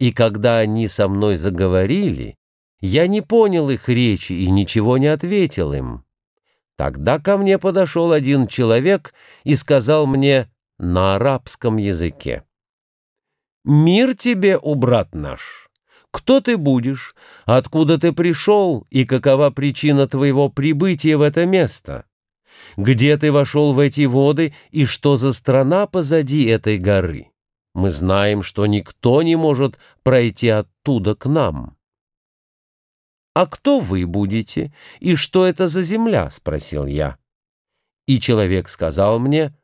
И когда они со мной заговорили, я не понял их речи и ничего не ответил им. Тогда ко мне подошел один человек и сказал мне на арабском языке. «Мир тебе, у брат наш! Кто ты будешь, откуда ты пришел и какова причина твоего прибытия в это место? Где ты вошел в эти воды и что за страна позади этой горы? Мы знаем, что никто не может пройти оттуда к нам». «А кто вы будете? И что это за земля?» — спросил я. И человек сказал мне,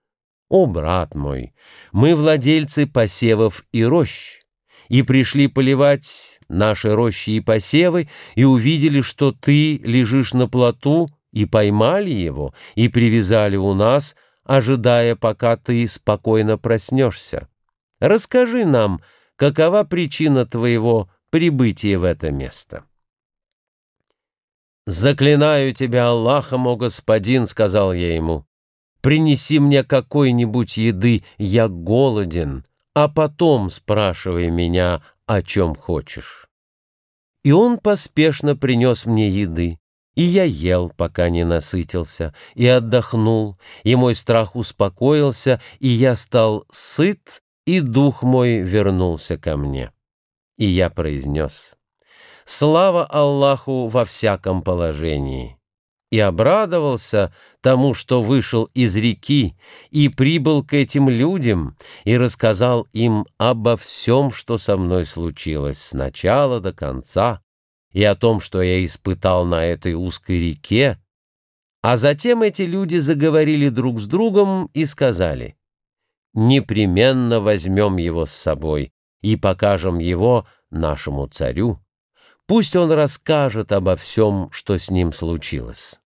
«О, брат мой, мы владельцы посевов и рощ, и пришли поливать наши рощи и посевы, и увидели, что ты лежишь на плоту, и поймали его, и привязали у нас, ожидая, пока ты спокойно проснешься. Расскажи нам, какова причина твоего прибытия в это место». «Заклинаю тебя Аллахом, о господин», — сказал я ему, — «принеси мне какой-нибудь еды, я голоден, а потом спрашивай меня, о чем хочешь». И он поспешно принес мне еды, и я ел, пока не насытился, и отдохнул, и мой страх успокоился, и я стал сыт, и дух мой вернулся ко мне. И я произнес — слава Аллаху во всяком положении. И обрадовался тому, что вышел из реки и прибыл к этим людям, и рассказал им обо всем, что со мной случилось, с начала до конца, и о том, что я испытал на этой узкой реке. А затем эти люди заговорили друг с другом и сказали, «Непременно возьмем его с собой и покажем его нашему царю». Пусть он расскажет обо всем, что с ним случилось.